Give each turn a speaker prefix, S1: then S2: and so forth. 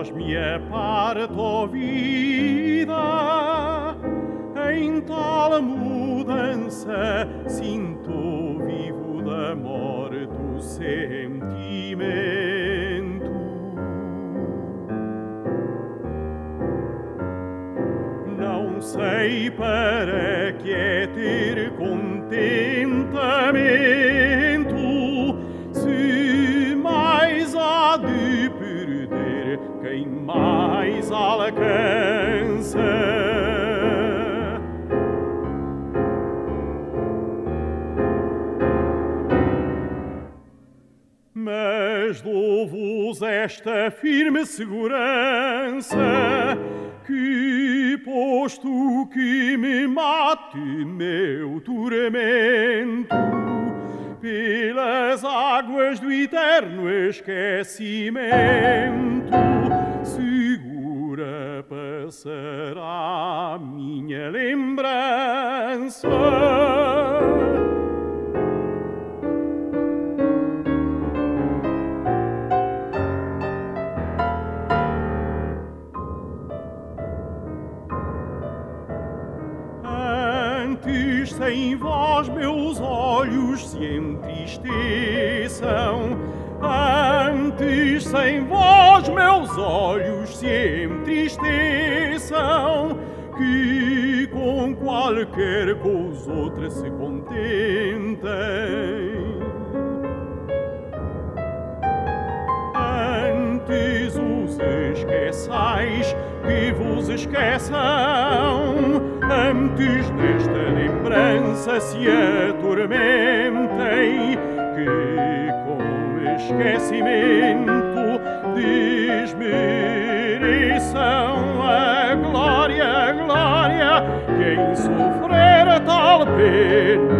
S1: vós me aparto vida, em tal mudança sinto vivo da morte sentimento. Não sei para que é ter contentamento quem mais alcança. Mas dou-vos esta firme segurança que, posto que me mate meu tormento, pelas águas do eterno esquecimento, passará minha lembrança. Antes sem vós meus olhos se entristeçam, sem vós meus olhos se entristeçam, que com qualquer coisa outra se contentem. Antes os esqueçais que vos esqueçam, antes desta lembrança se atormentem, que esquecimento. Desmereçam a glória, a glória, quem sofrer tal pena,